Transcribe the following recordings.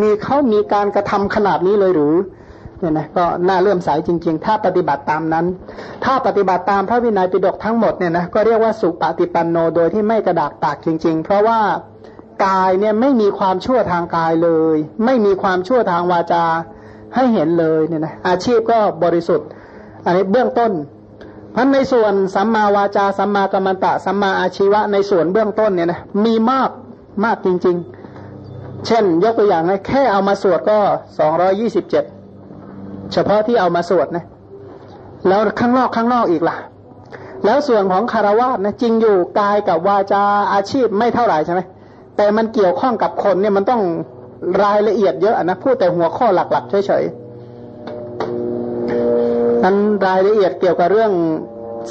มีเขามีการกระทำขนาดนี้เลยหรือเนี่ยนะก็น่าเลื่อมใสจริง ๆ ถ้าปฏิบัติตามนั้น ถ้าปฏิบัติตามพระวินัยปิฎกทั้งหมดเนี่ยนะก็เรียกว่าสุปฏิปันโนโดยที่ไม่กระดากปากจริง ๆ เพราะว่ากายเนี่ยไม่มีความชั่วทางกายเลย ไม่มีความชั่วทางวาจาให้เห็นเลยเนี่ยนะอาชีพก็บริสุทธิ์ อันนี้เบื้องต้นพันในส่วนสัมมาวาจาสัมมากัมมันตะสัมมาอาชีวะในส่วนเบื้องต้นเนี่ยนะมีมากมากจริง ๆ เช่น ยกตัวอย่างนะแค่เอามาสวดก็สองร้อยี่สิบเจ็ดเฉพาะที่เอามาสวดนะแล้วข้างนอกข้างนอกอีกล่ะ แล้วส่วนของคารวะนะจริงอยู่กายกับวาจาอาชีพไม่เท่าไหร่ใช่ไหมแต่มันเกี่ยวข้องกับคนเนี่ยมันต้องรายละเอียดเยอะนะพูดแต่หัวข้อหลักๆเฉยๆนั้นรายละเอียดเกี่ยวกับเรื่อง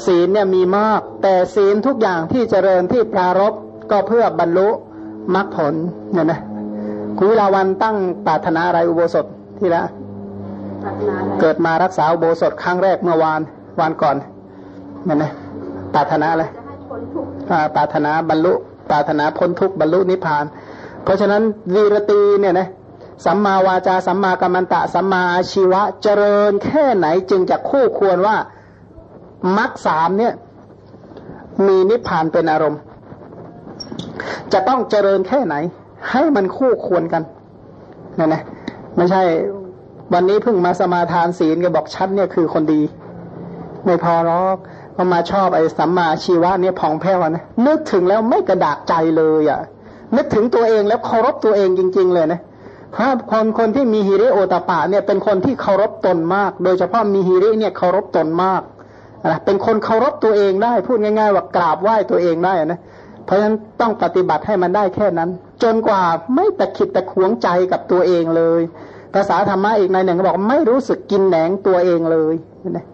ศีลเนี่ยมีมาก แต่ศีลทุกอย่างที่เจริญที่ปรารบก็เพื่อบรรลุมรรคผลเนี่ยนะ คุณวิลาวันตั้งปรารถนาอะไรอุโบสถที่ละเกิดมารักษาอุโบสถครั้งแรกเมื่อวานวันก่อนเนี่ยนะปรารถนาอะไรปรารถนาบรรลุปรารถนาพ้นทุกบรรลุนิพพาน เพราะฉะนั้นวีรตีเนี่ยนะสัมมาวาจาสัมมากัมมันตะสัมมาอาชีวะเจริญแค่ไหนจึงจะคู่ควรว่ามรรคสามเนี่ย มีนิพพานเป็นอารมณ์ จะต้องเจริญแค่ไหน ให้มันคู่ควรกันนี่นะไม่ใช่วันนี้เพิ่งมาสมาทานศีลก็บอกชัดเนี่ยคือคนดี ไม่พอหรอกก็มาชอบไอ้สัมมาชีวะเนี่ยผ่องแผ้วนะนึกถึงแล้วไม่กระดากใจเลยอะ่ะ นึกถึงตัวเองแล้วเคารพตัวเองจริง ๆ เลยนะเพราะคนคนที่มีฮิริโอตปะเนี่ยเป็นคนที่เคารพตนมาก โดยเฉพาะมีฮิริเนี่ยเคารพตนมากนะเป็นคนเคารพตัวเองได้พูดง่าย ๆ ว่ากราบไหว้ตัวเองได้นะเพราะฉะนั้นต้องปฏิบัติให้มันได้แค่นั้น จนกว่าไม่ตะขิดตะขวงใจกับตัวเองเลย ภาษาธรรมะอีกในหนึ่งก็บอกไม่รู้สึกกินแหนงตัวเองเลยนะ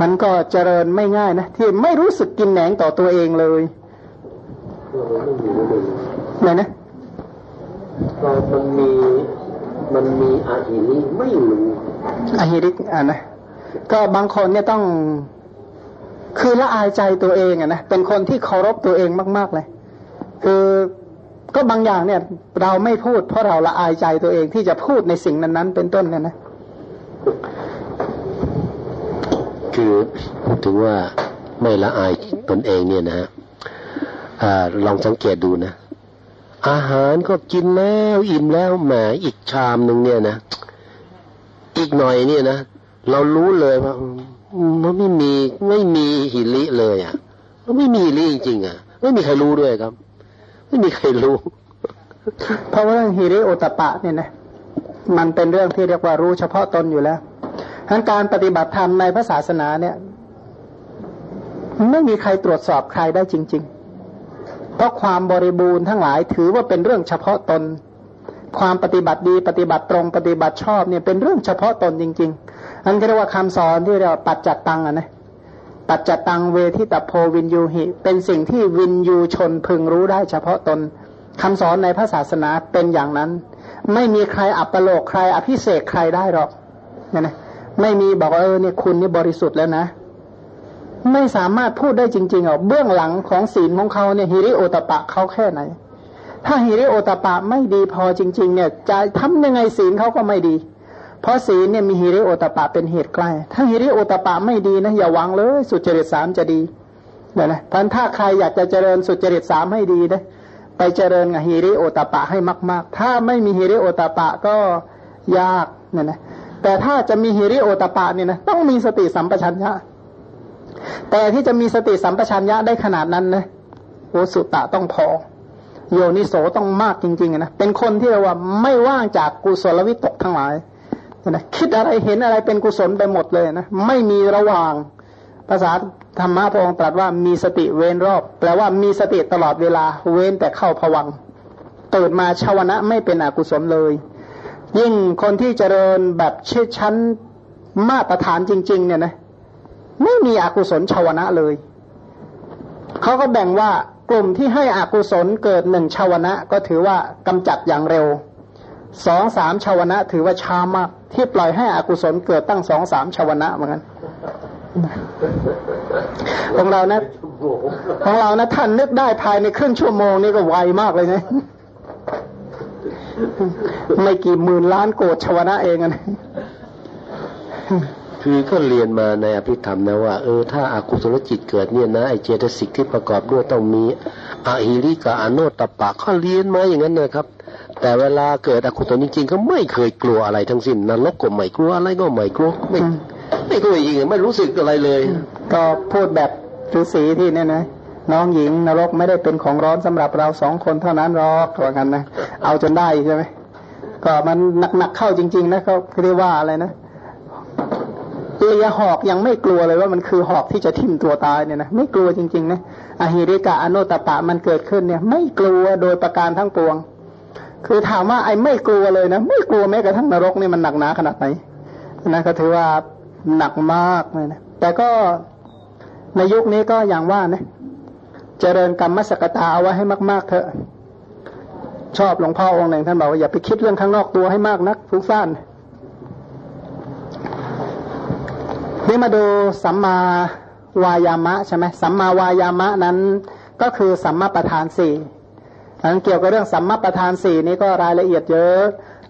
มันก็เจริญไม่ง่ายนะที่ไม่รู้สึกกินแหนงต่อตัวเองเลยไหนนะมันมีมันมีอาหิริไม่รู้อาหิริอ่านะก็บางคนเนี่ยต้องคือละอายใจตัวเองอะนะเป็นคนที่เคารพตัวเองมาก ๆเลย คือ ก็บางอย่างเนี่ย เราไม่พูดเพราะเราละอายใจตัวเองที่จะพูดในสิ่งนั้นๆ เป็นต้นเนี่ยนะ คือพูดถึงว่าไม่ละอายตนเองเนี่ยนะฮะลองสังเกตดูนะ อาหารก็กินแล้วอิ่มแล้วแหมอีกชามหนึ่งเนี่ยนะอีกหน่อยเนี่ยนะเรารู้เลยว่ามันไม่มีไม่มีหิริเลยอะมันไม่มีหิริจริงๆอะ ไม่มีใครรู้ด้วยครับ ไม่มีใครรู้ เพราะว่าเรื่องหิริโอตปะเนี่ยนะมันเป็นเรื่องที่เรียกว่ารู้เฉพาะตนอยู่แล้วทั้งการปฏิบัติธรรมในพระศาสนาเนี่ยไม่มีใครตรวจสอบใครได้จริง ๆ เพราะความบริบูรณ์ทั้งหลายถือว่าเป็นเรื่องเฉพาะตน ความปฏิบัติดีปฏิบัติตรงปฏิบัติชอบเนี่ยเป็นเรื่องเฉพาะตนจริง ๆ อันเรียกว่าคำสอนที่เรียกว่าปัจจัตตังอะนะ ปัจจตังเวทิตโพวินยูหิ เป็นสิ่งที่วินยูชนพึงรู้ได้เฉพาะตนคำสอนในพระศาสนาเป็นอย่างนั้น ไม่มีใครอัปโลกใครอภิเศกใครได้หรอกเนี่ยนะไม่มีบอกเออเนี่ยคุณนี่บริสุทธิ์แล้วนะ ไม่สามารถพูดได้จริงๆอะเบื้องหลังของศีลของเขาเนี่ยฮิริโอตปะเขาแค่ไหน ถ้าฮิริโอตปะไม่ดีพอจริง ๆ เนี่ยจะทำยังไงศีลเขาก็ไม่ดี เพราะศีลเนี่ยมีฮิริโอตปะเป็นเหตุใกล้ ถ้าฮิริโอตปะไม่ดีนะอย่าหวังเลยสุจริตสามจะดีเดี๋ยนะพันถ้าใครอยากจะเจริญสุจริตสามให้ดีนะไปเจริญกับฮิริโอตปะให้มาก ๆ ถ้าไม่มีฮิริโอตปะก็ยากเนี่ยนะแต่ถ้าจะมีฮิริโอตปะเนี่ยนะต้องมีสติสัมปชัญญะ แต่ที่จะมีสติสัมปชัญญะได้ขนาดนั้นนะโอสุตะต้องพอโยนิโสต้องมากจริงๆนะเป็นคนที่เราว่าไม่ว่างจากกุศลวิตกทั้งหลาย นะคิดอะไรเห็นอะไรเป็นกุศลไปหมดเลยนะไม่มีระหว่างภาษาธรรมะพระองค์ตรัสว่ามีสติเว้นรอบ แปลว่ามีสติตลอดเวลาเว้นแต่เข้าผวังตื่นมาชาวนะไม่เป็นอกุศลเลย ยิ่งคนที่เจริญแบบเชื่อชั้นมาตรฐานจริง ๆ เนี่ยนะไม่มีอกุศลชาวนะเลยเขาก็แบ่งว่ากลุ่มที่ให้อกุศลเกิดหนึ่งชาวนะก็ถือว่ากำจัดอย่างเร็ว สองสามชาวนะถือว่าช้ามาก ที่ปล่อยให้อกุศลเกิดตั้งสองสามชาวนะเหมือนกันของเรานะของเรานะท่านนึกได้ภายในครึ่งชั่วโมงนี่ก็ไวมากเลยนะไม่กี่หมื่นล้านโกดชวนะเองนะคือก็เรียนมาในอภิธรรมนะว่าเออถ้าอากุศลจิตเกิดเนี่ยนะไอเจตสิกที่ประกอบด้วยต้องมีอาหิริกะอโนตปะเขาเรียนมาอย่างนั้นนะครับ แต่เวลาเกิดอกุศลจริงๆเขาไม่เคยกลัวอะไรทั้งสิ้นนรกก็ไม่กลัวอะไรก็ไม่กลัวไม่ไม่กลัวจริงไม่รู้สึกอะไรเลย ก็พูดแบบฤาษีที่เนี่ยนะน้องหญิงนรกไม่ได้เป็นของร้อนสำหรับเราสองคนเท่านั้นหรอกว่ากันนะเอาจนได้ใช่ไหมก็มันหนักๆเข้าจริง ๆ นะเขาเรียกว่าอะไรนะเลียหอกยังไม่กลัวเลยว่ามันคือหอกที่จะทิ่มตัวตายเนี่ยนะไม่กลัวจริงๆนะอหิริกะอโนตปะมันเกิดขึ้นเนี่ย ไม่กลัวโดยประการทั้งปวง คือถามว่าไอ้ไม่กลัวเลยนะ ไม่กลัวแม้กระทั่งนรกนี่มันหนักหนาขนาดไหนนะก็ถือว่าหนักมากเลยนะแต่ก็ในยุคนี้ก็อย่างว่านะเจริญกรรมมสกตาเอาไว้ให้มาก ๆ เถอะชอบหลวงพ่อองค์หนึ่งท่านบอกว่าอย่าไปคิดเรื่องข้างนอกตัวให้มากนักฟุ้งซ่านนี่มาดูสัมมาวายามะใช่ไหมสัมมาวายามะนั้นก็คือสัมมาประธานสี่ นั้นเกี่ยวกับเรื่องสัมมาประธานสี่นี้ก็รายละเอียดเยอะ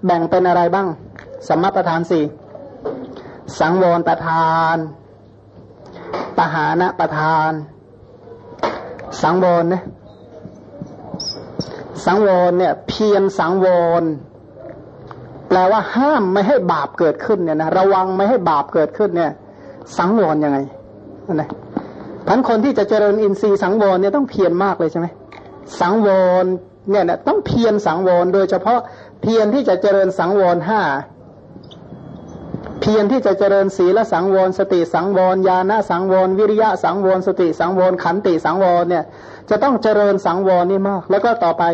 แบ่งเป็นอะไรบ้าง สัมมาประธานสี่สังวรประธาน ปหานะประธาน สังวรเนี่ยสังวรเนี่ยเพียรสังวรแปลว่าห้ามไม่ให้บาปเกิดขึ้นเนี่ยนะระวังไม่ให้บาปเกิดขึ้นเนี่ย สังวรยังไงนะพันคนที่จะเจริญอินทรีย์สังวรเนี่ยต้องเพียรมากเลยใช่ไหม สังวรเนี่ยนะต้องเพียรสังวรโดยเฉพาะเพียรที่จะเจริญสังวรห้าเพียรที่จะเจริญศีลสังวร สติสังวรญาณสังวร วิริยะสังวร สติสังวร ขันติสังวรเนี่ยจะต้องเจริญสังวรนี่มาก แล้วก็ต่อไป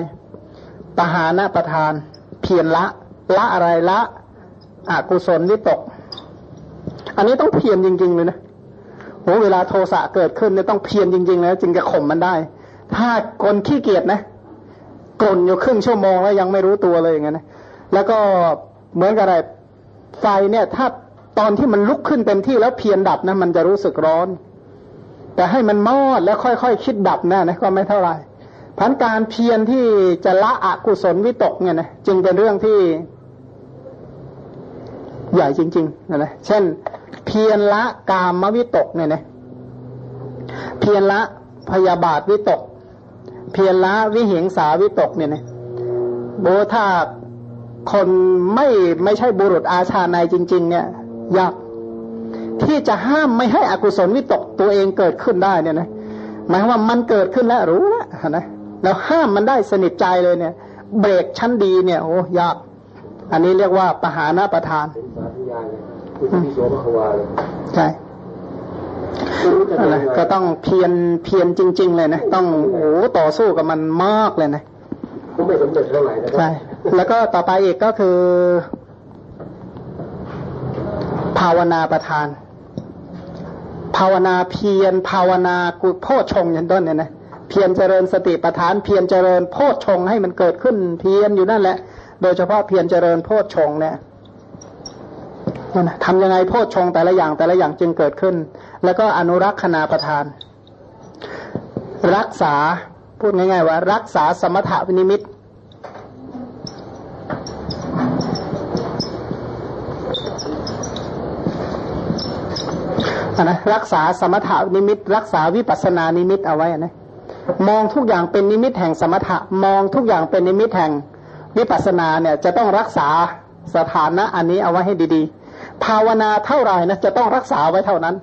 ปหานะประทาน เพียรละ ละอะไรละอกุศลวิตก อันนี้ต้องเพียรจริง ๆ เลยนะโหเวลาโทสะเกิดขึ้นเนี่ยต้องเพียรจริง ๆ แล้ว จึงจะข่มมันได้ ถ้าคนขี้เกียจนะกลนอยู่ครึ่งชั่วโมงแล้วยังไม่รู้ตัวเลยอย่างเงี้ยนะแล้วก็เหมือนกับอะไรไฟเนี่ย ถ้าตอนที่มันลุกขึ้นเต็มที่แล้วเพียรดับนะมันจะรู้สึกร้อน แต่ให้มันมอดแล้วค่อยๆคคิดดับนะนะก็ไม่เท่าไหร่พันการเพียรที่จะละอกุศลวิตกเนี่ยนะจึงเป็นเรื่องที่ใหญ่จริงๆนะนะเช่น เพียรละกามวิตกเนี่ยนะเพียรละพยาบาทวิตก เพียรละวิเหงสาวิตกเนี่ยนะโบถ้าคนไม่ไม่ใช่บุรุษอาชาในจริง ๆ เนี่ยยากที่จะห้ามไม่ให้อกุศลวิตกตัวเองเกิดขึ้นได้เนี่ยนะหมายว่ามันเกิดขึ้นแล้วรู้แล้วนะแล้วห้ามมันได้สนิทใจเลยเนี่ย เบรกชั้นดีเนี่ยโอ้ยาก อันนี้เรียกว่าปหานะประทานใช่ ก็ต้องเพียนเพียนจริง ๆ เลยนะ ต้องโอ้ต่อสู้กับมันมากเลยนะก็ไม่สำเร็จเท่าไหร่นะใช่แล้วก็ต่อไปอีกก็คือ ภาวนาประทาน ภาวนาเพียนภาวนากุโพชงยันต้นเนี่ยนะเพียนเจริญสติประทาน เพียนเจริญโพชงให้มันเกิดขึ้น เพียนอยู่นั่นแหละ โดยเฉพาะเพียนเจริญโพชงเนี่ย ทำยังไงโพชฌงแต่ละอย่างแต่ละอย่างจึงเกิดขึ้น แล้วก็อนุรักษณาประทาน รักษาพูดง่ายๆว่า รักษาสมถะวินิมิตนะรักษาสมถะนิมิต รักษาวิปัสนานิมิตเอาไว้นะมองทุกอย่างเป็นนิมิตแห่งสมถะมองทุกอย่างเป็นนิมิตแห่งวิปัสนาเนี่ยจะต้องรักษาสถานะอันนี้เอาไว้ให้ดีๆ ภาวนาเท่าไหร่นะจะต้องรักษาไว้เท่านั้น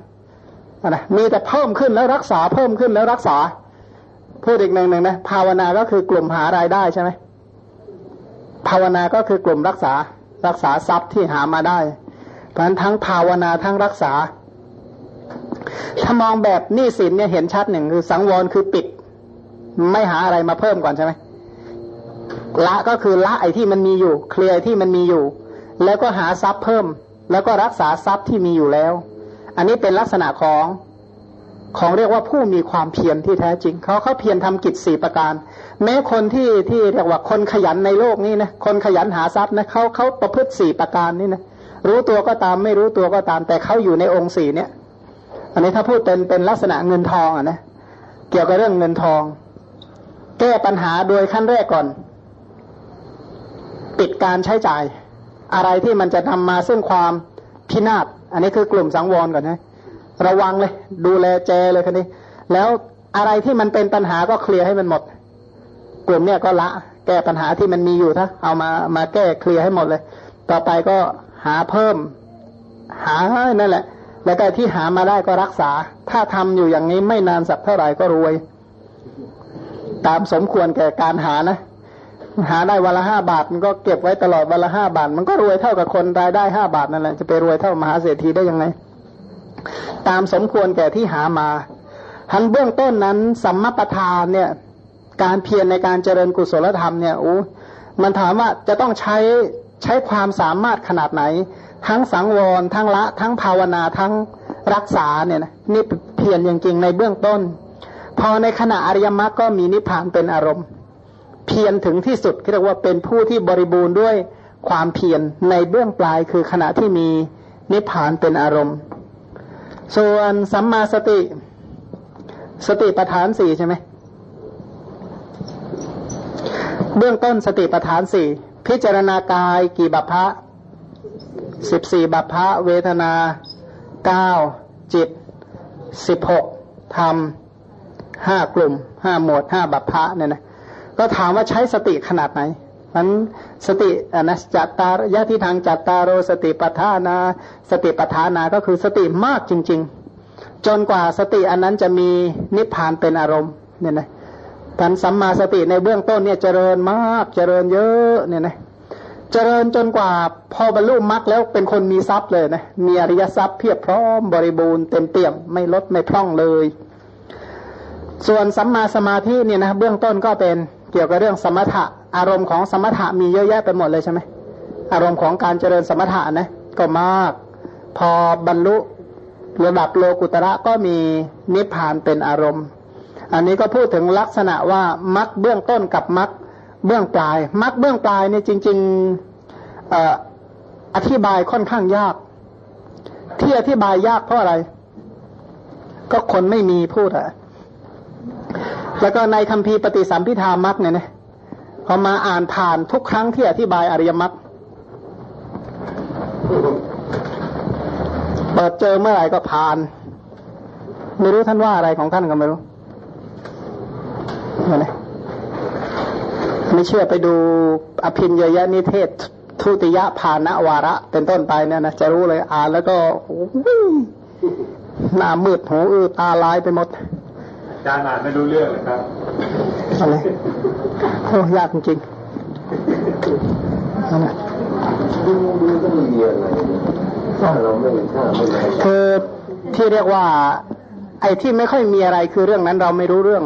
นะมีแต่เพิ่มขึ้นแล้วรักษาเพิ่มขึ้นแล้วรักษาพูดอีกหนึ่งหนึ่งนะภาวนาก็คือกลุ่มหารายได้ใช่ไหมภาวนาก็คือกลุ่มรักษารักษาทรัพย์ที่หามาได้ เพราะฉะนั้นทั้งภาวนาทั้งรักษา ถ้ามองแบบนี่สินเนี่ยเห็นชัดหนึ่งคือสังวรคือปิด ไม่หาอะไรมาเพิ่มก่อนใช่ไหมละก็คือละไอ้ที่มันมีอยู่ เคลียร์ที่มันมีอยู่ แล้วก็หาทรัพย์เพิ่ม แล้วก็รักษาทรัพย์ที่มีอยู่แล้ว อันนี้เป็นลักษณะของของเรียกว่าผู้มีความเพียรที่แท้จริง เขาเขาเพียรทำกิจสี่ประการ แม้คนที่ที่เรียกว่าคนขยันในโลกนี้นะคนขยันหาทรัพย์นะเขาเขาประพฤติสี่ประการนี่นะรู้ตัวก็ตามไม่รู้ตัวก็ตาม แต่เขาอยู่ในองค์สี่เนี่ยอันนี้ถ้าพูดเป็นเป็นลักษณะเงินทองอะนะเกี่ยวกับเรื่องเงินทอง แก้ปัญหาโดยขั้นแรกก่อน ปิดการใช้จ่าย อะไรที่มันจะนำมาซึ่งความพินาศอันนี้คือกลุ่มสังวรก่อนนะระวังเลย ดูแลแจเลยคันนี้ แล้วอะไรที่มันเป็นปัญหาก็เคลียร์ให้มันหมด กลุ่มเนี้ยก็ละ แก้ปัญหาที่มันมีอยู่ถ้าเอามามาแก้เคลียร์ให้หมดเลย ต่อไปก็หาเพิ่ม หานั่นแหละ แล้วแต่ที่หามาได้ก็รักษา ถ้าทำอยู่อย่างนี้ไม่นานสักเท่าไหร่ก็รวย ตามสมควรแก่การหานะ หาได้วันละห้าบาทมันก็เก็บไว้ตลอดวันละห้าบาท มันก็รวยเท่ากับคนรายได้ห้าบาทนั่นแหละจะไปรวยเท่ามหาเศรษฐีได้ยังไง ตามสมควรแก่ที่หามาทันเบื้องต้นนั้นสัมมาประธานเนี่ย การเพียรในการเจริญกุศลธรรมเนี่ยโอ้มันถามว่าจะต้องใช้ใช้ความสามารถขนาดไหน ทั้งสังวร ทั้งละ ทั้งภาวนาทั้งรักษาเนี่ยนะนี่เพียรจริงๆในเบื้องต้น พอในขณะอริยมรรคก็มีนิพพานเป็นอารมณ์ เพียรถึงที่สุดเรียกว่าเป็นผู้ที่บริบูรณ์ด้วยความเพียรในเบื้องปลายคือขณะที่มีนิพพานเป็นอารมณ์ ส่วนสัมมาสติ สติปัฏฐานสี่ใช่ไหมเบื้องต้นสติปัฏฐานสี่พิจารณากายกี่บัพพะสิบสี่บัพพะเวทนาเก้าจิตสิบหกธรรมห้ากลุ่มห้าหมวดห้าบัพพะเนี่ยนะ ก็ถามว่าใช้สติขนาดไหนมันสติอนัสจัตตารยะที่ทางจัตตารโรสติปัฏฐานา สติปัฏฐานาก็คือสติมากจริง ๆ จนกว่าสติอันนั้นจะมีนิพพานเป็นอารมณ์เนี่ยนะการสัมมาสติในเบื้องต้นเนี่ยเจริญมากเจริญเยอะเนี่ยนะเจริญจนกว่าพอบรรลุมรรคแล้วเป็นคนมีทรัพย์เลยนะมีอริยทรัพย์เพียบพร้อมบริบูรณ์เต็มเปี่ยมไม่ลดไม่พร่องเลย ส่วนสัมมาสมาธิเนี่ยนะเบื้องต้นก็เป็น เกี่ยวกับเรื่องสมถะอารมณ์ของสมถะมีเยอะแยะไปหมดเลยใช่ไหมอารมณ์ของการเจริญสมถะนะก็มาก พอบรรลุระดับโลกุตระก็มีนิพพานเป็นอารมณ์ อันนี้ก็พูดถึงลักษณะว่ามักเบื้องต้นกับมักเบื้องปลายมักเบื้องปลายนี่จริงๆออธิบายค่อนข้างยาก ที่อธิบายยากเพราะอะไร ก็คนไม่มีพูดอะ แล้วก็ในคัมภีร์ปฏิสัมพิธามักเนี่ยนะพอมาอ่านผ่านทุกครั้งที่อธิบายอริยมรรคเปิดเจอเมื่อไหร่ก็ผ่าน ไม่รู้ท่านว่าอะไรของท่านก็ไม่รู้นไมไม่เชื่อไปดูอภินยยนิเทศ ทุติยภาณวาระ เป็นต้นไปเนี่ยนะจะรู้เลยอ่านแล้วก็หน้ามืดหูอื้อตาลายไปหมด อาจารย์อ่านไม่รู้เรื่องเลยครับอะไรโอ้ยากจริงอะไรดูดูก็ไม่มีอะไรถ้าเราไม่ถ้าไม่คือที่เรียกว่า ไอ้ที่ไม่ค่อยมีอะไรคือเรื่องนั้นเราไม่รู้เรื่อง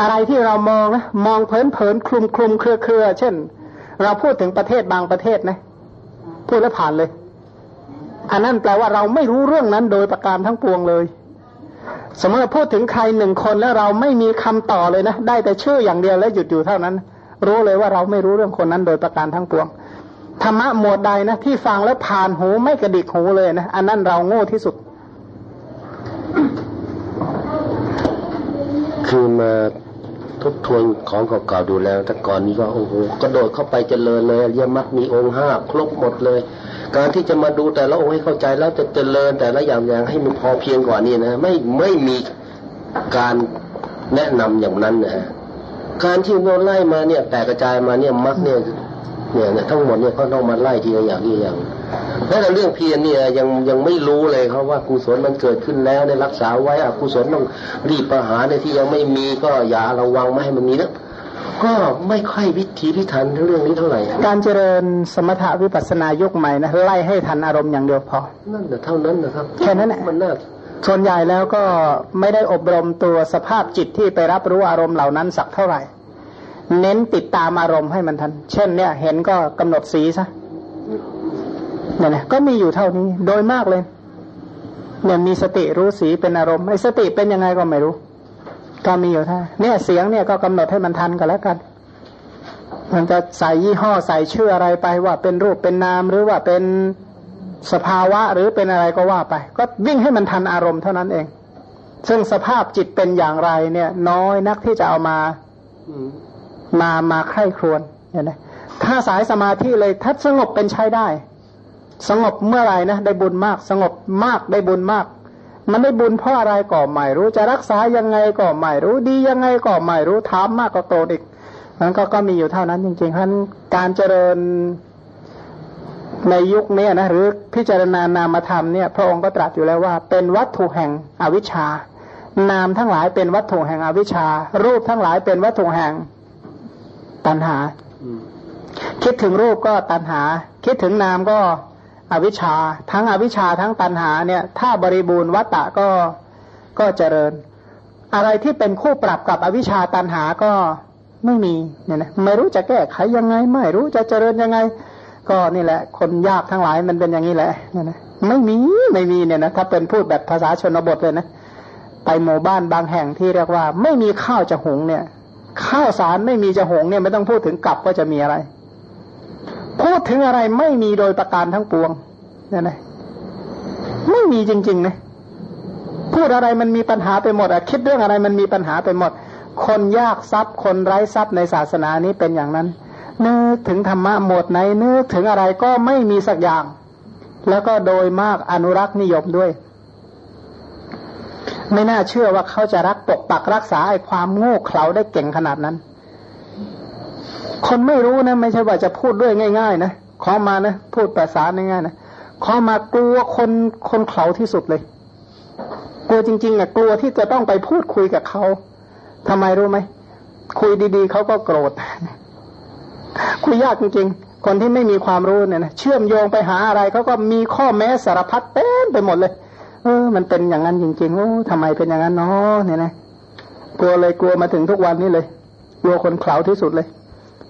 อะไรที่เรามองนะมองเพลินเพลินคลุมคลุมเครือเครือเช่น เราพูดถึงประเทศบางประเทศนะพูดแล้วผ่านเลย อันนั้นแปลว่าเราไม่รู้เรื่องนั้นโดยประการทั้งปวงเลย สมมติพูดถึงใครหนึ่งคนแล้วเราไม่มีคำต่อเลยนะ ได้แต่ชื่ออย่างเดียวแล้วหยุดอยู่เท่านั้น รู้เลยว่าเราไม่รู้เรื่องคนนั้นโดยประการทั้งปวงธรรมะหมวดใดนะที่ฟังแล้วผ่านหูไม่กระดิกหูเลยนะอันนั้นเราโง่ที่สุด คือมา ทบทวนของเก่าๆดูแล้ว แต่ก่อนนี้ก็โอ้โหกระโดดเข้าไปเจริญเลยเยมักมีองค์ห้าครบหมดเลย การที่จะมาดูแต่ละองค์ให้เข้าใจแล้วจะเจริญแต่ละอย่างอย่างให้มันพอเพียงกว่านี้นะ ไม่ไม่มีการแนะนำอย่างนั้นนะการที่เราไล่มาเนี่ย แต่กระจายมาเนี่ยมักเนี่ย เนี่ยทั้งหมดเนี่ยก็ต้องมาไล่ทีละอย่างทีละอย่างแม้แต่เรื่องเพียรเนี่ยยังยังไม่รู้เลยเขาว่ากุศลมันเกิดขึ้นแล้วในรักษาไว้อกุศลต้องรีบประหารในที่ยังไม่มีก็อย่าระวังไม่ให้มันมีนะก็ไม่ค่อยวิธีพิถันเรื่องนี้เท่าไหร่ การเจริญสมถะวิปัสนายุคใหม่นะไล่ให้ทันอารมณ์อย่างเดียวพอ นั่นแต่เท่านั้นนะครับแค่นั้นแหละมันน่าส่วนใหญ่แล้วก็ไม่ได้อบรมตัวสภาพจิตที่ไปรับรู้อารมณ์เหล่านั้นสักเท่าไหร่ เน้นติดตามอารมณ์ให้มันทัน เช่นเนี่ย เห็นก็กำหนดสีซะเนี่ยนะก็มีอยู่เท่านี้โดยมากเลย เนี่ยมีสติรู้สีเป็นอารมณ์ไอ้สติเป็นยังไงก็ไม่รู้ ก็มีอยู่ท่าเนี่ยเสียงเนี่ยก็กำหนดให้มันทันกันแล้วกัน มันจะใส่ยี่ห้อใส่ชื่ออะไรไปว่าเป็นรูปเป็นนามหรือว่าเป็นสภาวะหรือเป็นอะไรก็ว่าไป ก็วิ่งให้มันทันอารมณ์เท่านั้นเอง ซึ่งสภาพจิตเป็นอย่างไรเนี่ย น้อยนักที่จะเอามา มามาไข้ครวนเห็นไหมถ้าสายสมาธิเลยถ้าสงบเป็นใช้ได้ สงบเมื่อไหร่นะได้บุญมาก สงบมากได้บุญมาก มันได้บุญเพราะอะไรก็ไม่รู้จะรักษายังไงก็ไม่รู้ดียังไงก็ไม่รู้ถามมากก็โกรธอีกนั้นก็ก็มีอยู่เท่านั้นจริงๆเพราะการเจริญในยุคนี้นะหรือพิจารณานามธรรมเนี่ยพระองค์ก็ตรัสอยู่แล้วว่า เป็นวัตถุแห่งอวิชชา นามทั้งหลายเป็นวัตถุแห่งอวิชชา รูปทั้งหลายเป็นวัตถุแห่ง ตัณหา คิดถึงรูปก็ตัณหา คิดถึงนามก็อวิชชา ทั้งอวิชชาทั้งตัณหาเนี่ย ถ้าบริบูรณ์วัตตะก็ก็เจริญ อะไรที่เป็นคู่ปรับกับอวิชชาตัณหาก็ไม่มีเนี่ยนะไม่รู้จะแก้ไขยังไง ไม่รู้จะเจริญยังไง ก็นี่แหละ คนยากทั้งหลายมันเป็นอย่างนี้แหละเนี่ยนะไม่มีไม่มีเนี่ยนะถ้าเป็นพูดแบบภาษาชนบทเลยนะไปหมู่บ้านบางแห่งที่เรียกว่า ไม่มีข้าวจะหุงเนี่ย ข้าวสารไม่มีจะหงเนี่ยไม่ต้องพูดถึงกลับก็จะมีอะไร พูดถึงอะไรไม่มีโดยประการทั้งปวงเนี่ยนะไม่มีจริงๆนะพูดอะไรมันมีปัญหาไปหมดอะคิดเรื่องอะไรมันมีปัญหาไปหมด คนยากทรัพย์ คนไร้ทรัพย์ในศาสนานี้เป็นอย่างนั้นนึกถึงธรรมะหมดไหนนึกถึงอะไรก็ไม่มีสักอย่าง แล้วก็โดยมากอนุรักษ์นิยมด้วย ไม่น่าเชื่อว่าเขาจะรักปกปักรักษาไอ้ความโง่เขลาได้เก่งขนาดนั้น คนไม่รู้นะ ไม่ใช่ว่าจะพูดด้วยง่าย ๆ นะขอมานะพูดภาษาง่ายๆนะขอมากลัวคนคนเขลาที่สุดเลย กลัวจริงๆอะกลัวที่จะต้องไปพูดคุยกับเขาทำไมรู้ไหมคุยดีๆเขาก็โกรธ คุยยากจริงๆ คนที่ไม่มีความรู้เนี่ยนะเชื่อมโยงไปหาอะไรเขาก็มีข้อแม้สารพัดเต็มไปหมดเลย เออ มันเป็นอย่างนั้นจริงๆโอ้ทำไมเป็นอย่างนั้นเนาะเนี่ยนะกลัวเลยกลัวมาถึงทุกวันนี้เลยกลัวคนเข่าที่สุดเลย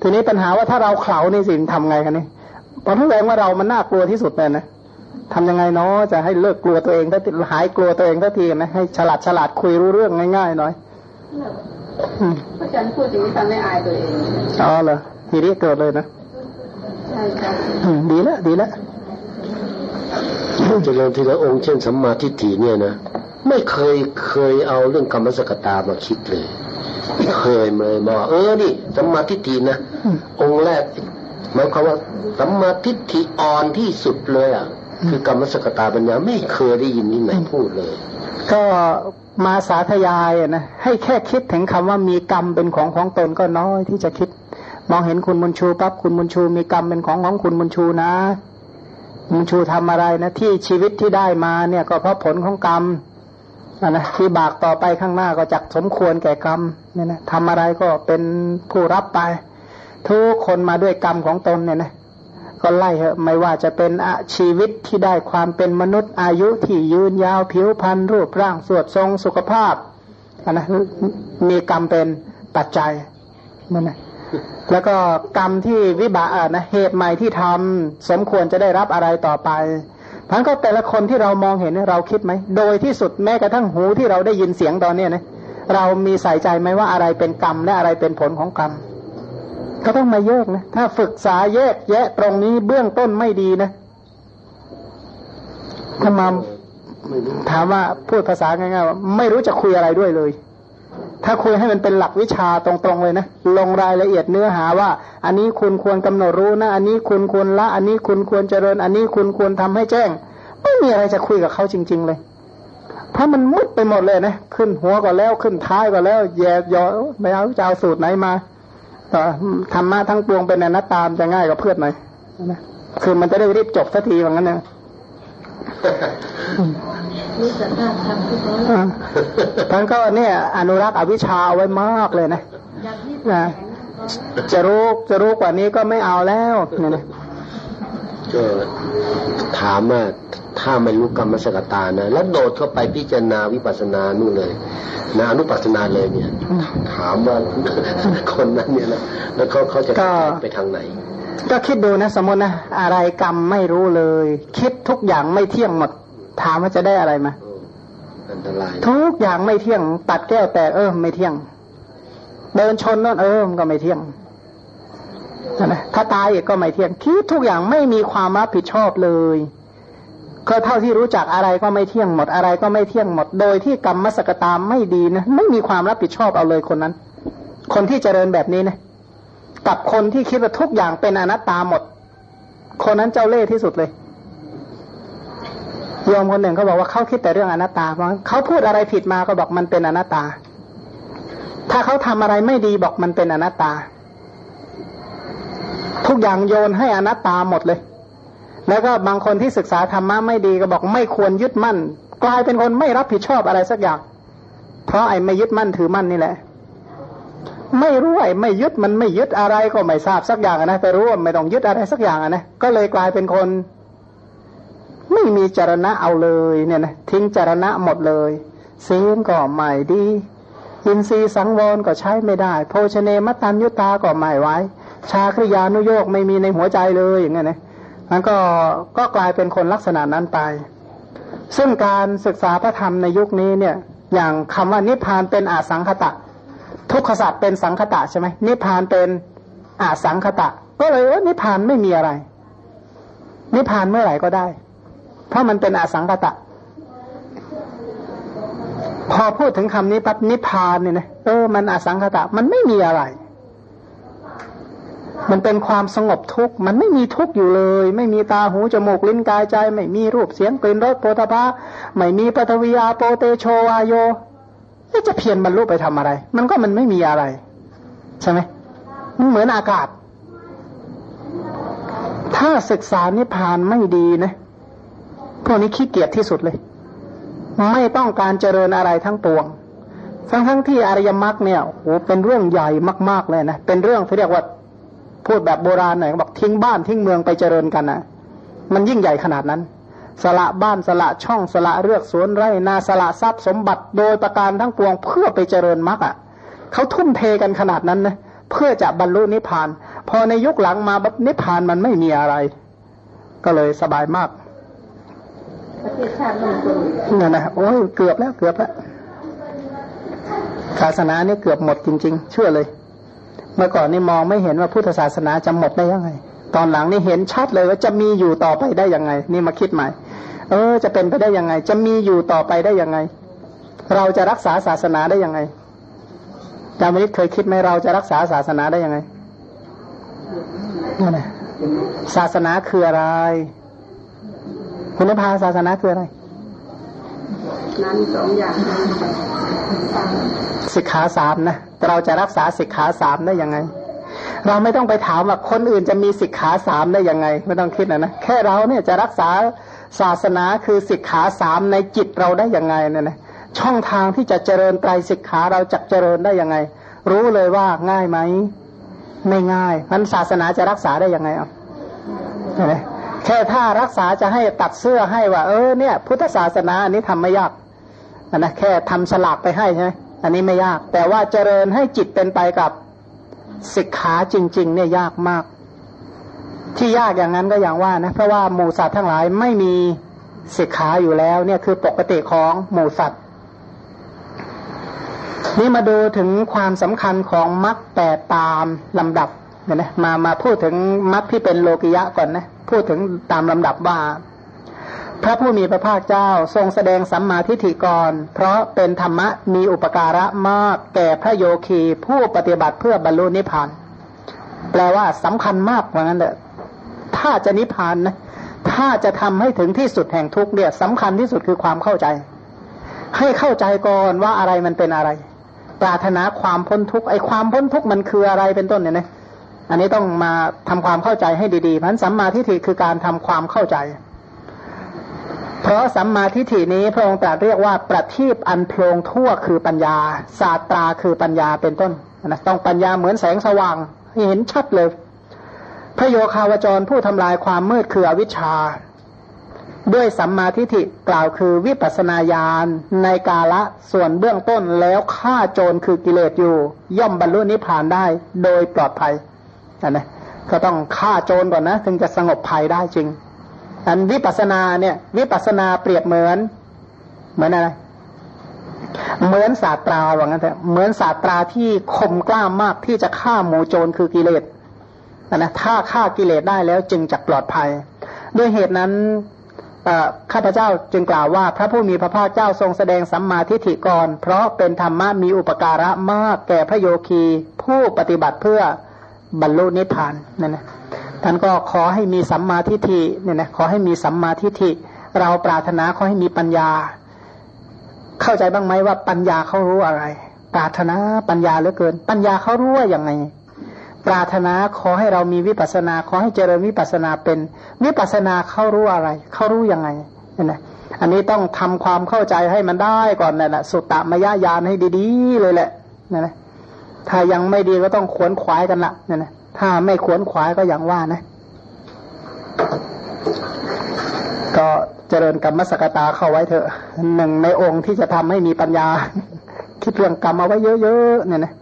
ทีนี้ปัญหาว่าถ้าเราเข่านี่สิทำไงกันนี่ตอนที่แรงว่าเรามันน่ากลัวที่สุดเลยนะทำยังไงเนาะจะให้เลิกกลัวตัวเองถ้าหายกลัวตัวเองทันทีนะให้ฉลาดฉลาดคุยรู้เรื่องง่ายๆหน่อยพระอาจารย์พูดอย่างนี้ทำให้อายตัวเองอ๋อเหรอทีนี้เกิดเลยนะใช่ค่ะดีแล้วดีแล้ว จะเริ่มทีละองค์เช่นสัมมาทิฏฐิเนี่ยนะไม่เคยเคยเอาเรื่องกรรมสกตามาคิดเลยเคยเลยบอกเออนี่สัมมาทิฏฐินะองค์แรกหมายความว่าสัมมาทิฏฐิอ่อนที่สุดเลยอะคือกรรมสกตาปัญญาไม่เคยได้ยินที่ไหนพูดเลย ก็มาสาธยายนะให้แค่คิดถึงคำว่ามีกรรมเป็นของของตนก็น้อยที่จะคิด มองเห็นคุณมุนชูปั๊บคุณมุนชูมีกรรมเป็นของของคุณมุนชูนะ มุนชูทำอะไรนะที่ชีวิตที่ได้มาเนี่ยก็เพราะผลของกรรมนะที่บากต่อไปข้างหน้าก็จักสมควรแก่กรรมเนี่ยนะทำอะไรก็เป็นผู้รับไป ทุกคนมาด้วยกรรมของตนเนี่ยนะก็ไล่เหอะไม่ว่าจะเป็นชีวิตที่ได้ความเป็นมนุษย์อายุที่ยืนยาวผิวพรรณรูปร่างสวดทรงสุขภาพนะมีกรรมเป็นปัจจัยนั่นนะ แล้วก็กรรมที่วิบากนะเหตุใหม่ที่ทำสมควรจะได้รับอะไรต่อไปพันก็แต่ละคนที่เรามองเห็นเราคิดไหม โดยที่สุดแม้กระทั่งหูที่เราได้ยินเสียงตอนเนี้นะเรามีใส่ใจไหมว่าอะไรเป็นกรรมและอะไรเป็นผลของกรรม ก็ต้องมาแยกนะ ถ้าฝึกษาแยกแยะตรงนี้เบื้องต้นไม่ดีนะถ้ามาถามว่าพูดภาษาง่ายๆว่าไม่รู้จะคุยอะไรด้วยเลย ถ้าคุยให้มันเป็นหลักวิชาตรงๆเลยนะ ลงรายละเอียดเนื้อหาว่า อันนี้คุณควรกำหนดรู้นะ อันนี้คุณควรละ อันนี้คุณควรเจริญ อันนี้คุณควรทำให้แจ้ง ไม่มีอะไรจะคุยกับเขาจริง ๆ เลย เพราะมันมุดไปหมดเลยนะ ขึ้นหัวก็แล้วขึ้นท้ายก็แล้ว แย่ยอไม่เอาจะเอาสูตรไหนมาธรรมะทั้งปวงเป็นอนัตตามจะง่ายกว่าเพื่อนหน่อยนะคือมันจะได้รีบจบสักทีว่างั้นเนี่ย นี่สัทธรรมทุกคนท่านก็เนี่ยอนุรักษ์อวิชชาไว้มากเลยนะนะจะรู้จะรู้กว่านี้ก็ไม่เอาแล้วเนี่ยนะก็ถามว่าถ้าไม่รู้กรรมสกตานะ แล้วโดดเข้าไปพิจารณาวิปัสสนานู่นเลยนานุปัสสนาเลยเนี่ย ถามว่าคนนั้นเนี่ยนะแล้วเขาเขาจะไปทางไหน ก็คิดดูนะ สมมตินะ อะไรกรรมไม่รู้เลย คิดทุกอย่างไม่เที่ยงหมด ถามว่าจะได้อะไรมาอันตรายทุกอย่างไม่เที่ยง ตัดแก้วแตกเออไม่เที่ยง เดินชนนั่นเออมันก็ไม่เที่ยงนะถ้าตายอีกก็ไม่เที่ยงคิดทุกอย่างไม่มีความรับผิดชอบเลย ก็เท่าที่รู้จักอะไรก็ไม่เที่ยงหมดอะไรก็ไม่เที่ยงหมด โดยที่กรรมมสกตามไม่ดีนะไม่มีความรับผิดชอบเอาเลยคนนั้น คนที่เจริญแบบนี้นะกับคนที่คิดว่าทุกอย่างเป็นอนัตตาหมด คนนั้นเจ้าเล่ห์ที่สุดเลย โยมคนหนึ่งเขาบอกว่าเขาคิดแต่เรื่องอนัตตาเขาพูดอะไรผิดมาก็บอกมันเป็นอนัตตา ถ้าเขาทำอะไรไม่ดีบอกมันเป็นอนัตตา ทุกอย่างโยนให้อนัตตาหมดเลย แล้วก็บางคนที่ศึกษาธรรมะไม่ดีก็บอกไม่ควรยึดมั่น กลายเป็นคนไม่รับผิดชอบอะไรสักอย่าง เพราะไอ้ไม่ยึดมั่นถือมั่นนี่แหละ ไม่รู้ไอ้ไม่ยึดมันไม่ยึดอะไรก็ไม่ทราบสักอย่างนะแต่รู้ว่าไม่ต้องยึดอะไรสักอย่างนะก็เลยกลายเป็นคน ไม่มีจารณะเอาเลยเนี่ยนะทิ้งจารณะหมดเลยศีลก็ไม่ดีอินทรีย์สังวรก็ใช้ไม่ได้ โภชเนมตันยุตาก็ไม่ไว้ ชาคริยานุโยกไม่มีในหัวใจเลยอย่างเงี้ยนะมันก็ก็กลายเป็นคนลักษณะนั้นไป ซึ่งการศึกษาพระธรรมในยุคนี้เนี่ย อย่างคำว่านิพพานเป็นอาสังคตะ ทุกขสัตว์เป็นสังคตะใช่ไหมนิพพานเป็นอาสังคตะ ก็เลยว่านิพพานไม่มีอะไร นิพพานเมื่อไหร่ก็ได้ เพราะมันเป็นอสังกตะ พอพูดถึงคำนี้ปั๊บนิพพานเนี่ยนะเออมันอสังกตะ มันไม่มีอะไร มันเป็นความสงบทุกข์มันไม่มีทุกข์อยู่เลย ไม่มีตาหูจมูกลิ้นกายใจ ไม่มีรูปเสียงกลิ่นรสโปฏภะไม่มีปฐวีอาโปเตโชวาโยจะเพียรบรรลุไปทำอะไร มันก็มันไม่มีอะไร ใช่ไหมมันเหมือนอากาศ ถ้าศึกษานิพพานไม่ดีนะ พวกนี้ขี้เกียจที่สุดเลย ไม่ต้องการเจริญอะไรทั้งปวง ทั้งทั้งที่อริยมรรคเนี่ยโอ้เป็นเรื่องใหญ่มาก ๆเลยนะเป็นเรื่องที่เรียกว่าพูดแบบโบราณหน่อยบอกทิ้งบ้านทิ้งเมืองไปเจริญกันนะมันยิ่งใหญ่ขนาดนั้น สละบ้านสละช่องสละเรือกสวนไร่นาสละทรัพย์สมบัติโดยประการทั้งปวงเพื่อไปเจริญมรรคอะเขาทุ่มเทกันขนาดนั้นนะเพื่อจะบรรลุนิพพาน พอในยุคหลังมาแบบนิพพานมันไม่มีอะไร ก็เลยสบายมาก ประเทศชาติมนั่นนะโอ้ยเกือบแล้วเกือบแล้วศาสนานี่เกือบหมดจริง ๆ เชื่อเลย เมื่อก่อนนี่มองไม่เห็นว่าพุทธศาสนาจะหมดได้ยังไง ตอนหลังนี่เห็นชัดเลยว่าจะมีอยู่ต่อไปได้ยังไง นี่มาคิดใหม่ เออ จะเป็นไปได้ยังไง จะมีอยู่ต่อไปได้ยังไง เราจะรักษาศาสนาได้ยังไงจามิตเคยคิดไหมเราจะรักษาศาสนาได้ยังไงนั่นแหละศาสนาคืออะไร คุณภาศาสนาคืออะไรนั้นสองอย่างสิกขาสามนะเราจะรักษาสิกขาสามได้ยังไง เราไม่ต้องไปถามว่าคนอื่นจะมีสิกขาสามได้ยังไง ไม่ต้องคิดนะนะแค่เราเนี่ยจะรักษาศาสนาคือสิกขาสามในจิตเราได้ยังไงเนี่ยนะช่องทางที่จะเจริญไตรสิกขาเราจะเจริญได้ยังไง รู้เลยว่าง่ายไหมไม่ง่ายนั้นศาสนาจะรักษาได้ยังไงอะใช่ไหม แค่ถ้ารักษาจะให้ตัดเสื้อให้ว่า เออเนี่ย พุทธศาสนาอันนี้ทำไม่ยากนะแค่ทำฉลากไปให้ใช่ไหมอันนี้ไม่ยาก แต่ว่าเจริญให้จิตเป็นไปกับศิกขาจริง ๆ เนี่ยยากมาก ที่ยากอย่างนั้นก็อย่างว่านะเพราะว่าหมูสัตว์ทั้งหลายไม่มีศิกขาอยู่แล้ว เนี่ยคือปกติของหมูสัตว์นี่มาดูถึงความสำคัญของมรรคแปดตามลำดับเนี่ยนะมามาพูดถึงมรรคที่เป็นโลกิยะก่อนนะ พูดถึงตามลำดับว่า พระผู้มีพระภาคเจ้าทรงแสดงสัมมาทิฏฐิกร เพราะเป็นธรรมะมีอุปการะมากแก่พระโยคีผู้ปฏิบัติเพื่อบรรลุนิพพานแปลว่าสำคัญมากว่างั้นเถอะถ้าจะนิพพานนะถ้าจะทำให้ถึงที่สุดแห่งทุกเนี่ยสำคัญที่สุดคือความเข้าใจ ให้เข้าใจก่อนว่าอะไรมันเป็นอะไร ปรารถนาความพ้นทุกข์ไอความพ้นทุกข์มันคืออะไรเป็นต้นเนี่ยนะ อันนี้ต้องมาทำความเข้าใจให้ดีๆพันสัมมาทิฏฐิคือการทำความเข้าใจ เพราะสัมมาทิฏฐินี้พระองค์ตรัสเรียกว่าประทีปอันโพลงทั่วคือปัญญา ศาสตราคือปัญญาเป็นต้นนะต้องปัญญาเหมือนแสงสว่างเห็นชัดเลย พระโยคาวจรผู้ทำลายความมืดคืออวิชชา ด้วยสัมมาทิฏฐิกล่าวคือวิปัสนาญาณในกาละส่วนเบื้องต้นแล้วฆ่าโจรคือกิเลสอยู่ ย่อมบรรลุนิพพานได้โดยปลอดภัย นนะก็ต้องฆ่าโจรก่อนนะ ถึงจะสงบภัยได้จริง อันวิปัสนาเนี่ย วิปัสนาเปรียบเหมือน เหมือนอะไร เหมือนศาสตราว่างั้นเถอะเหมือนศาสตราที่คมกล้ามากที่จะฆ่าหมูโจรคือกิเลสนะถ้าฆ่ากิเลสได้แล้วจึงจะปลอดภัย ด้วยเหตุนั้นข้าพเจ้าจึงกล่าวว่าพระผู้มีพระภาคเจ้าทรงแสดงสัมมาทิฏฐิกรเพราะเป็นธรรมะมีอุปการะมากแก่พระโยคีผู้ปฏิบัติเพื่อ บรรลุนิพพานนั่นนะท่านก็ขอให้มีสัมมาทิฏฐิเนี่ยนะขอให้มีสัมมาทิฏฐิ เราปรารถนาขอให้มีปัญญา เข้าใจบ้างไหมว่าปัญญาเขารู้อะไร ปรารถนาปัญญาเหลือเกิน ปัญญาเขารู้ว่าอย่างไง ปรารถนาขอให้เรามีวิปัสนา ขอให้เจริญวิปัสนาเป็น วิปัสนาเขารู้อะไรเขารู้ยังไงเนี่ยนะอันนี้ต้องทำความเข้าใจให้มันได้ก่อนนั่นแหละสุตตมยญาณให้ดี ๆ เลยแหละนั่นนะ ถ้ายังไม่ดีก็ต้องขวนขวายกันละนั่นนะถ้าไม่ขวนขวายก็อย่างว่านะ ก็เจริญกรรมสกตาเข้าไว้เถอะหนึ่งในองค์ที่จะทำให้มีปัญญา คิดเรื่องกรรมเอาไว้เยอะๆเนี่ยนะ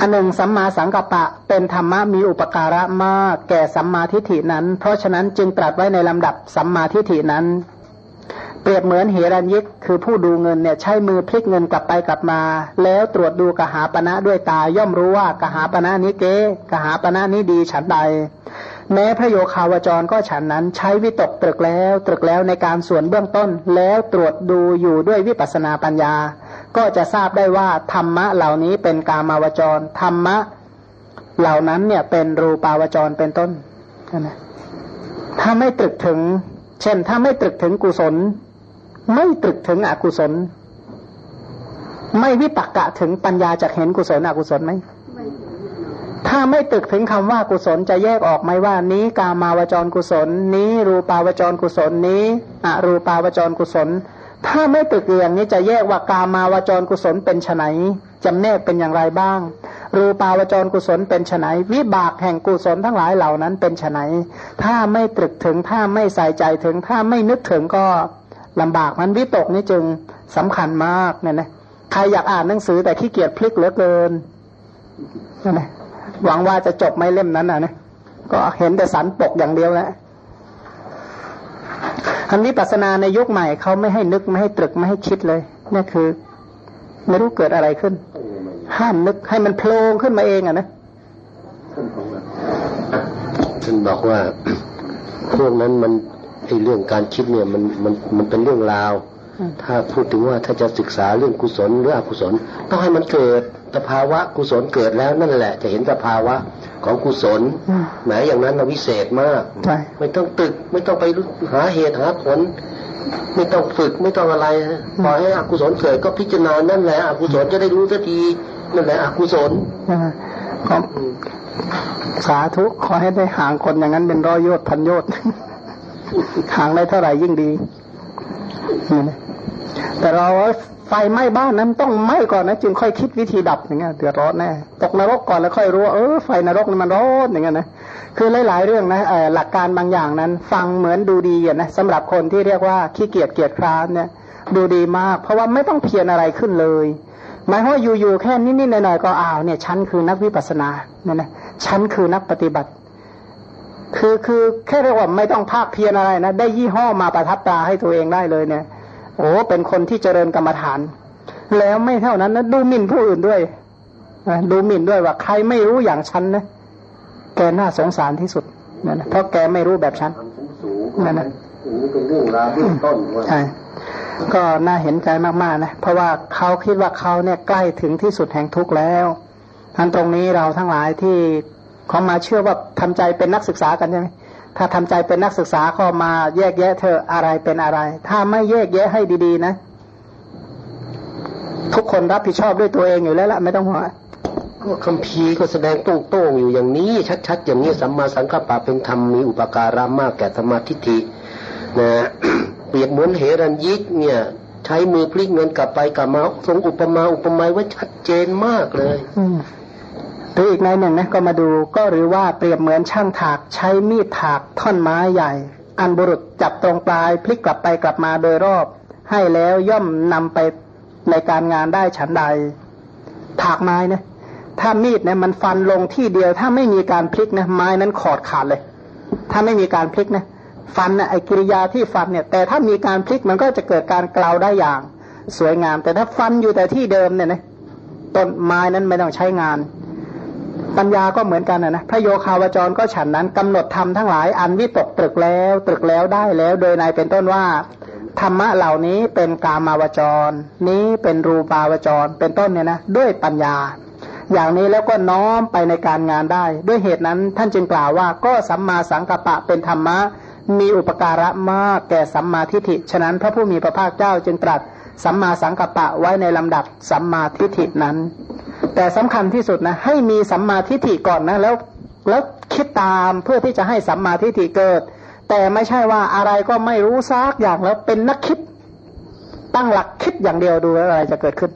อันหนึ่งสัมมาสังกัปปะเป็นธรรมะมีอุปการะมาก แก่สัมมาทิฏฐินั้น เพราะฉะนั้นจึงตรัสไว้ในลำดับสัมมาทิฏฐินั้น เปรียบเหมือนเฮรัญยิกคือผู้ดูเงินเนี่ยใช้มือพลิกเงินกลับไปกลับมา แล้วตรวจดูกหาปณะด้วยตาย่อมรู้ว่ากหาปณะนี้เก๊กหาปณะนี้ดีฉันใด แม้พระโยคาวจรก็ฉันนั้นใช้วิตกตรึกแล้วตรึกแล้วในการส่วนเบื้องต้น แล้วตรวจดูอยู่ด้วยวิปัสนาปัญญา ก็จะทราบได้ว่าธรรมะเหล่านี้เป็นกามาวจรธรรมะเหล่านั้นเนี่ยเป็นรูปาวจรเป็นต้นนะถ้าไม่ตรึกถึง เช่นถ้าไม่ตรึกถึงกุศล ไม่ตรึกถึงอกุศล ไม่วิปักกะถึงปัญญาจะเห็นกุศลอกุศลไหมถ้าไม่ตึกถึงคำว่ากุศลจะแยกออกไหมว่านี้กามาวจรกุศล นี้รูปาวจรกุศลนี้อรูปาวจรกุศล ถ้าไม่ตึกอย่างนี้จะแยกว่ากามาวจรกุศลเป็นไนจำแนกเป็นอย่างไรบ้าง รูปาวจรกุศลเป็นไนวิบากแห่งกุศลทั้งหลายเหล่านั้นเป็นไนถ้าไม่ตรึกถึงถ้าไม่ใส่ใจถึง ถ้าไม่นึกถึงก็ ลำบากมันวิตกนี่จึงสำคัญมากเนี่ยนะใครอยากอ่านหนังสือแต่ขี้เกียจพลิกเหลือเกินเนั่นแหละหวังว่าจะจบไม่เล่มนั้นนะนะก็เห็นแต่สันปกอย่างเดียวแหละอันวิปัสนาในยุคใหม่เขาไม่ให้นึกไม่ให้ตรึกไม่ให้คิดเลยนี่คือไม่รู้เกิดอะไรขึ้น ห้ามนึกให้มันโผล่ขึ้นมาเองอะนะท่านบอกว่าพวกนั้นมัน เรื่องการคิดเนี่ยมันมันมันเป็นเรื่องราว ถ้าพูดถึงว่าถ้าจะศึกษาเรื่องกุศลหรืออกุศลต้องให้มันเกิดสภาวะกุศลเกิดแล้วนั่นแหละ จะเห็นสภาวะของกุศลแหมอย่างนั้นเราวิเศษมาก ไม่ต้องตึกไม่ต้องไปหาเหตุหาผลไม่ต้องฝึกไม่ต้องอะไรปล่อยให้อกุศลเกิดก็พิจารณานั่นแหละอกุศลจะได้รู้สักทีนั่นแหละอกุศลสาธุขอให้ได้ห่างคนอย่างนั้นเป็นร้อยโยชน์พันโยชน์ ห่างได้เท่าไหร่ยิ่งดีแต่เราไฟไหม้บ้านนั้นต้องไหม้ก่อนนะจึงค่อยคิดวิธีดับอย่างเงี้ยเดือดร้อนแน่ตกนรกก่อนแล้วค่อยรู้เออไฟนรกมันร้อนอย่างเงี้ยนะคือหลาย ๆ เรื่องนะหลักการบางอย่างนั้น ฟังเหมือนดูดีนะสำหรับคนที่เรียกว่าขี้เกียจเกียจคร้านเนี่ย ดูดีมาก เพราะว่าไม่ต้องเพียรอะไรขึ้นเลยหมายว่าอยู่ๆแค่นิดๆหน่อยๆก็อ้าวเนี่ยฉันคือนักวิปัสสนาเนี่ยนะฉันคือนักปฏิบัติ คือคือแค่เรียกว่าไม่ต้องภาคเพียรอะไรนะ ได้ยี่ห้อมาประทับตาให้ตัวเองได้เลยเนี่ย โอ้เป็นคนที่เจริญกรรมฐาน แล้วไม่เท่านั้นนะดูหมิ่นผู้อื่นด้วยดูหมิ่นด้วยว่าใครไม่รู้อย่างฉันนะแกน่าสงสารที่สุดนั่นเพราะแกไม่รู้แบบฉันนั่นนะนี่เป็นเรื่องราวเบื้องต้นใช่ก็น่าเห็นใจมากๆนะเพราะว่าเขาคิดว่าเขาเนี่ยใกล้ถึงที่สุดแห่งทุกข์แล้วทันตรงนี้เราทั้งหลายที่ เขามาเชื่อว่าทำใจเป็นนักศึกษากันใช่ไหมถ้าทำใจเป็นนักศึกษาเข้ามาแยกแยะเธออะไรเป็นอะไร ถ้าไม่แยกแยะให้ดีๆนะ ทุกคนรับผิดชอบด้วยตัวเองอยู่แล้วละไม่ต้องห่วงก็คำพีก็แสดงโต้งๆอยู่อย่างนี้ ชัดๆอย่างนี้สัมมาสังกัปปะเป็นธรรมมีอุปการะมากแก่ธรรมทิฏฐินะเปรียบเหมือนเหรัญยิกเนี่ยใช้มือพลิกเงินกลับไปกลับมาทรงอุปมาอุปไมยไว้ชัดเจนมากเลย หรืออีกในหนึ่งนะก็มาดูก็หรือว่าเปรียบเหมือนช่างถากใช้มีดถากท่อนไม้ใหญ่ อันบุรุษจับตรงปลายพลิกกลับไปกลับมาโดยรอบ ให้แล้วย่อมนำไปในการงานได้ฉันใด ถากไม้นะถ้ามีดเนี่ยมันฟันลงที่เดียว ถ้าไม่มีการพลิกนะไม้นั้นขอดขาดเลย ถ้าไม่มีการพลิกนะฟันนะไอกิริยาที่ฟันเนี่ย แต่ถ้ามีการพลิกมันก็จะเกิดการกลาวได้อย่าง สวยงาม แต่ถ้าฟันอยู่แต่ที่เดิมเนี่ยนะต้นไม้นั้นไม่ต้องใช้งาน ปัญญาก็เหมือนกันนะพระโยคาวจรก็ฉันนั้นกำหนดธรรมทั้งหลายอันวิตกตรึกแล้วตรึกแล้วได้แล้ว โดยในเป็นต้นว่าธรรมะเหล่านี้เป็นกามาวจร นี้เป็นรูปาวจร เป็นต้นเนี่ยนะด้วยปัญญา อย่างนี้แล้วก็น้อมไปในการงานได้ ด้วยเหตุนั้นท่านจึงกล่าวว่าก็สัมมาสังกัปปะเป็นธรรมะมีอุปการะมากแก่สัมมาทิฏฐิ ฉะนั้นพระผู้มีพระภาคเจ้าจึงตรัสสัมมาสังกัปปะไว้ในลำดับสัมมาทิฏฐินั้น แต่สำคัญที่สุดนะให้มีสัมมาทิฏฐิก่อนนะแล้วแล้วคิดตามเพื่อที่จะให้สัมมาทิฏฐิเกิด แต่ไม่ใช่ว่าอะไรก็ไม่รู้ซักอย่างแล้วเป็นนักคิด ตั้งหลักคิดอย่างเดียวดูแล้วอะไรจะเกิดขึ้น